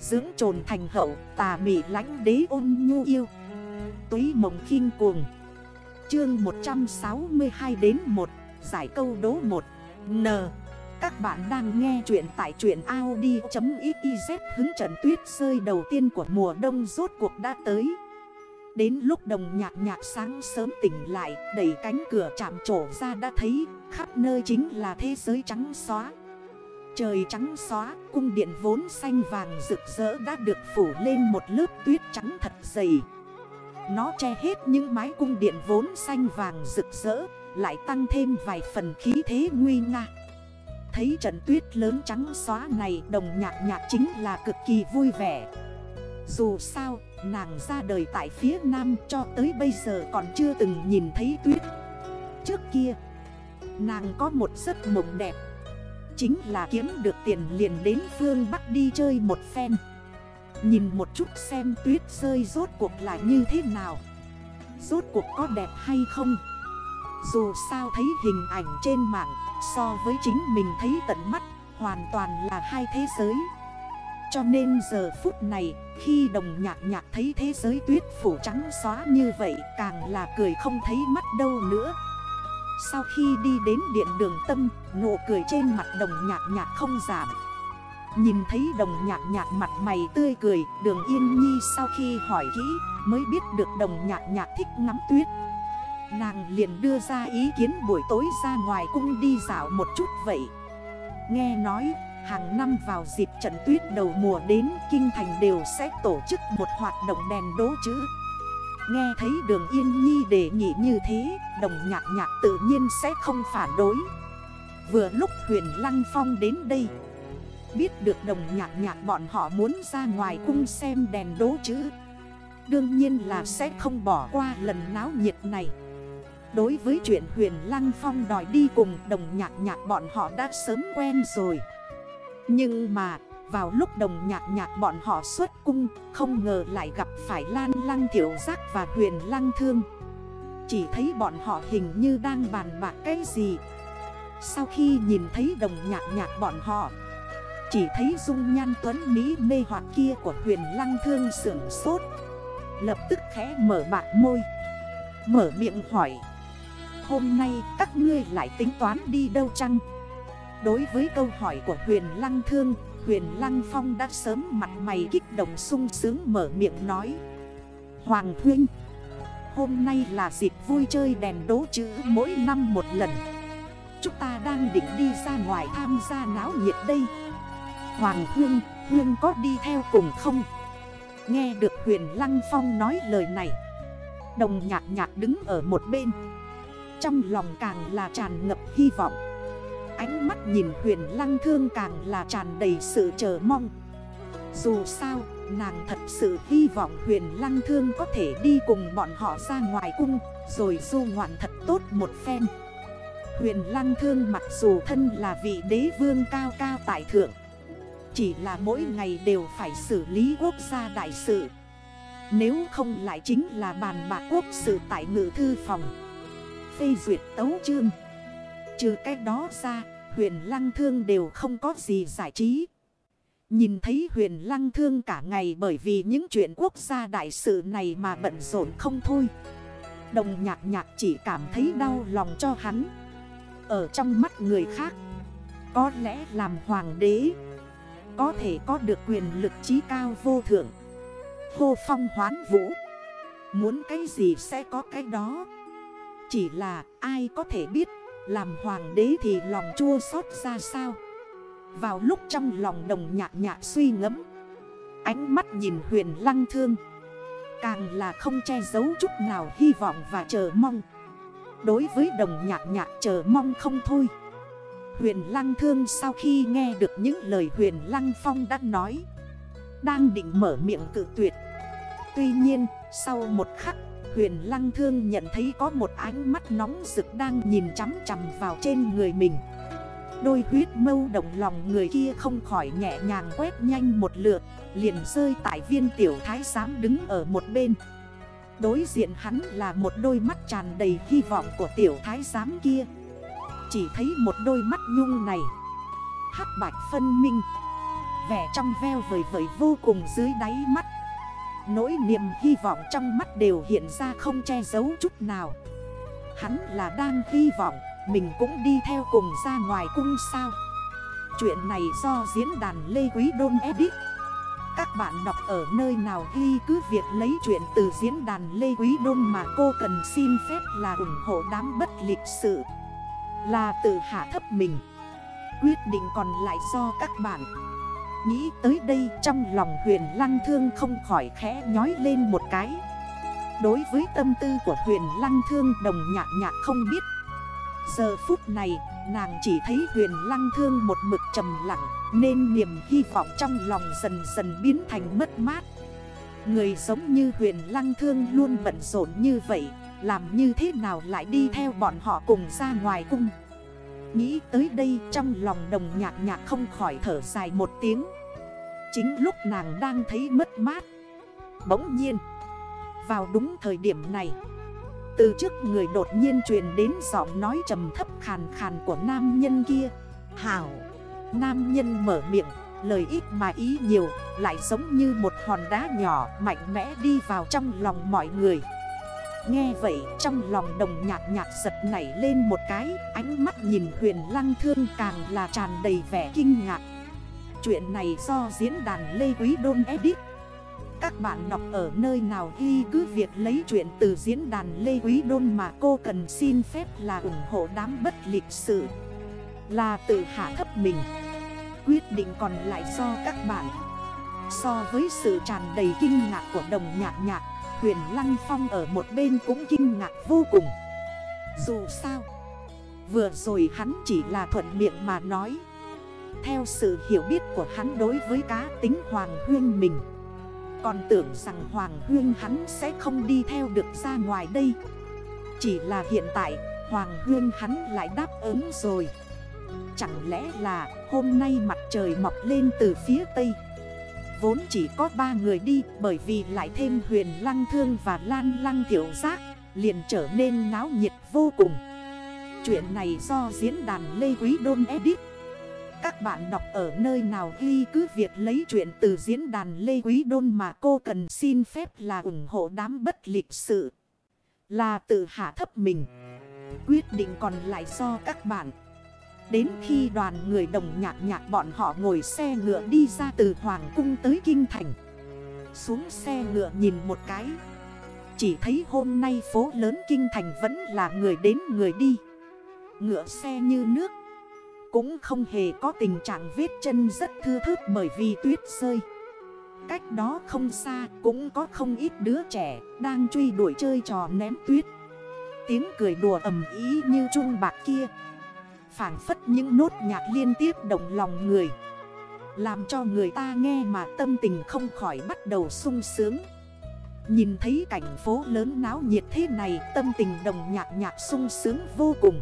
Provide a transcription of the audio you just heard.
Dưỡng trồn thành hậu, tà mị lánh đế ôn nhu yêu. Túy mộng khinh cuồng. Chương 162 đến 1 Giải câu đố 1 N. Các bạn đang nghe chuyện tại truyện Audi.xyz Hứng trận tuyết rơi đầu tiên của mùa đông rốt cuộc đã tới. Đến lúc đồng nhạc nhạc sáng sớm tỉnh lại, Đẩy cánh cửa chạm trổ ra đã thấy, Khắp nơi chính là thế giới trắng xóa. Trời trắng xóa, cung điện vốn xanh vàng rực rỡ đã được phủ lên một lớp tuyết trắng thật dày. Nó che hết những mái cung điện vốn xanh vàng rực rỡ Lại tăng thêm vài phần khí thế nguy nga. Thấy trận tuyết lớn trắng xóa này đồng nhạc nhạc chính là cực kỳ vui vẻ. Dù sao, nàng ra đời tại phía nam cho tới bây giờ còn chưa từng nhìn thấy tuyết. Trước kia, nàng có một giấc mộng đẹp Chính là kiếm được tiền liền đến phương Bắc đi chơi một phen. Nhìn một chút xem tuyết rơi rốt cuộc là như thế nào. Rốt cuộc có đẹp hay không? Dù sao thấy hình ảnh trên mạng, So với chính mình thấy tận mắt, Hoàn toàn là hai thế giới. Cho nên giờ phút này, Khi đồng nhạc nhạc thấy thế giới tuyết phủ trắng xóa như vậy, Càng là cười không thấy mắt đâu nữa sau khi đi đến điện đường tâm, Nụ cười trên mặt đồng nhạc nhạc không giảm. Nhìn thấy đồng nhạc nhạc mặt mày tươi cười, Đường Yên Nhi sau khi hỏi kỹ, Mới biết được đồng nhạc nhạc thích ngắm tuyết. Nàng liền đưa ra ý kiến buổi tối ra ngoài cung đi dạo một chút vậy. Nghe nói, hàng năm vào dịp trận tuyết đầu mùa đến, Kinh thành đều sẽ tổ chức một hoạt động đèn đố chữ. Nghe thấy đường yên nhi đề nghị như thế, Đồng nhạc nhạc tự nhiên sẽ không phản đối. Vừa lúc huyền lăng phong đến đây, Biết được đồng nhạc nhạc bọn họ muốn ra ngoài cung xem đèn đố chữ Đương nhiên là sẽ không bỏ qua lần náo nhiệt này. Đối với chuyện huyền lăng phong đòi đi cùng đồng nhạc nhạc bọn họ đã sớm quen rồi. Nhưng mà vào lúc đồng nhạc nhạc bọn họ xuất cung, Không ngờ lại gặp phải Lan Lăng Thiểu Giác và Huyền Lăng Thương. Chỉ thấy bọn họ hình như đang bàn bạc cái gì. Sau khi nhìn thấy đồng nhạc nhạc bọn họ, Chỉ thấy dung nhan tuấn Mỹ mê hoặc kia của Huyền Lăng Thương sưởng sốt. Lập tức khẽ mở bạc môi, Mở miệng hỏi, Hôm nay các ngươi lại tính toán đi đâu chăng? Đối với câu hỏi của Huyền Lăng Thương Huyền Lăng Phong đã sớm mặt mày kích động sung sướng mở miệng nói. Hoàng Huynh Hôm nay là dịp vui chơi đèn đố chữ mỗi năm một lần. Chúng ta đang định đi ra ngoài tham gia náo nhiệt đây. Hoàng Huynh, Huynh có đi theo cùng không? Nghe được huyền Lăng Phong nói lời này Đồng nhạc nhạc đứng ở một bên. Trong lòng càng là tràn ngập hy vọng. Ánh mắt nhìn huyền lăng thương càng là tràn đầy sự chờ mong. Dù sao, nàng thật sự hy vọng huyền lăng thương có thể đi cùng bọn họ ra ngoài cung Rồi du ngoạn thật tốt một phen. Huyền lăng thương mặc dù thân là vị đế vương cao cao tại thượng Chỉ là mỗi ngày đều phải xử lý quốc gia đại sự. Nếu không lại chính là bàn bạc quốc sự tại ngự thư phòng. Phê duyệt tấu chương. Trừ cái đó ra, huyền lăng thương đều không có gì giải trí. Nhìn thấy huyền lăng thương cả ngày bởi vì những chuyện quốc gia đại sự này mà bận rộn không thôi. Đồng nhạc nhạc chỉ cảm thấy đau lòng cho hắn. Ở trong mắt người khác, có lẽ làm hoàng đế, có thể có được quyền lực trí cao vô thượng. Hô phong hoán vũ, muốn cái gì sẽ có cái đó. Chỉ là ai có thể biết làm hoàng đế thì lòng chua xót ra sao? Vào lúc trong lòng đồng nhạc nhạc suy ngẫm, Ánh mắt nhìn huyền lăng thương, Càng là không che giấu chút nào hy vọng và chờ mong. Đối với đồng nhạc nhạc chờ mong không thôi. Huyền lăng thương sau khi nghe được những lời huyền lăng phong đã nói, Đang định mở miệng cự tuyệt. Tuy nhiên, sau một khắc Huyền Lăng Thương nhận thấy có một ánh mắt nóng rực đang nhìn chắm chằm vào trên người mình. Đôi huyết mâu động lòng người kia không khỏi nhẹ nhàng quét nhanh một lượt, Liền rơi tại viên tiểu thái giám đứng ở một bên. Đối diện hắn là một đôi mắt tràn đầy hy vọng của tiểu thái giám kia. Chỉ thấy một đôi mắt nhung này, Hắc bạch phân minh, Vẻ trong veo vời vời vô cùng dưới đáy mắt. Nỗi niềm hy vọng trong mắt đều hiện ra không che giấu chút nào. Hắn là đang hy vọng Mình cũng đi theo cùng ra ngoài cung sao. Chuyện này do diễn đàn Lê Quý Đôn edit. Các bạn đọc ở nơi nào ghi cứ việc lấy chuyện từ diễn đàn Lê Quý Đôn mà cô cần xin phép là ủng hộ đám bất lịch sự. Là tự hạ thấp mình. Quyết định còn lại do các bạn. Nghĩ tới đây trong lòng huyền lăng thương không khỏi khẽ nhói lên một cái. Đối với tâm tư của huyền lăng thương đồng nhạc nhạc không biết. Giờ phút này, nàng chỉ thấy huyền lăng thương một mực trầm lặng, Nên niềm hy vọng trong lòng dần dần biến thành mất mát. Người giống như huyền lăng thương luôn bận rộn như vậy, Làm như thế nào lại đi theo bọn họ cùng ra ngoài cung? Nghĩ tới đây trong lòng đồng nhạc nhạc không khỏi thở dài một tiếng. Chính lúc nàng đang thấy mất mát. Bỗng nhiên Vào đúng thời điểm này Từ trước người đột nhiên truyền đến giọng nói trầm thấp khàn khàn của nam nhân kia. Hảo. Nam nhân mở miệng Lời ít mà ý nhiều Lại giống như một hòn đá nhỏ Mạnh mẽ đi vào trong lòng mọi người Nghe vậy, trong lòng đồng nhạc nhạc giật nảy lên một cái, Ánh mắt nhìn huyền lăng thương càng là tràn đầy vẻ kinh ngạc. Chuyện này do diễn đàn Lê Quý Đôn edit. Các bạn đọc ở nơi nào ghi cứ việc lấy chuyện từ diễn đàn Lê Quý Đôn mà cô cần xin phép là ủng hộ đám bất lịch sự. Là tự hạ thấp mình. Quyết định còn lại do các bạn. So với sự tràn đầy kinh ngạc của đồng nhạc nhạc Huyền Lăng Phong ở một bên cũng kinh ngạc vô cùng. Dù sao, Vừa rồi hắn chỉ là thuận miệng mà nói. Theo sự hiểu biết của hắn đối với cá tính Hoàng Huyên mình, Còn tưởng rằng Hoàng Huyên hắn sẽ không đi theo được ra ngoài đây. Chỉ là hiện tại, Hoàng Huyên hắn lại đáp ứng rồi. Chẳng lẽ là hôm nay mặt trời mọc lên từ phía Tây? Vốn chỉ có ba người đi, bởi vì lại thêm huyền lăng thương và lan lăng thiểu giác, Liền trở nên náo nhiệt vô cùng. Chuyện này do diễn đàn Lê Quý Đôn edit. Các bạn đọc ở nơi nào ghi cứ việc lấy chuyện từ diễn đàn Lê Quý Đôn mà cô cần xin phép là ủng hộ đám bất lịch sự. Là tự hạ thấp mình. Quyết định còn lại do các bạn. Đến khi đoàn người đồng nhạc nhạc bọn họ ngồi xe ngựa đi ra từ Hoàng Cung tới Kinh Thành. Xuống xe ngựa nhìn một cái. Chỉ thấy hôm nay phố lớn Kinh Thành vẫn là người đến người đi. Ngựa xe như nước. Cũng không hề có tình trạng vết chân rất thư thớt bởi vì tuyết rơi. Cách đó không xa cũng có không ít đứa trẻ đang truy đuổi chơi trò ném tuyết. Tiếng cười đùa ầm ý như trung bạc kia phản phất những nốt nhạc liên tiếp động lòng người. Làm cho người ta nghe mà tâm tình không khỏi bắt đầu sung sướng. Nhìn thấy cảnh phố lớn náo nhiệt thế này, Tâm tình đồng nhạc nhạc sung sướng vô cùng.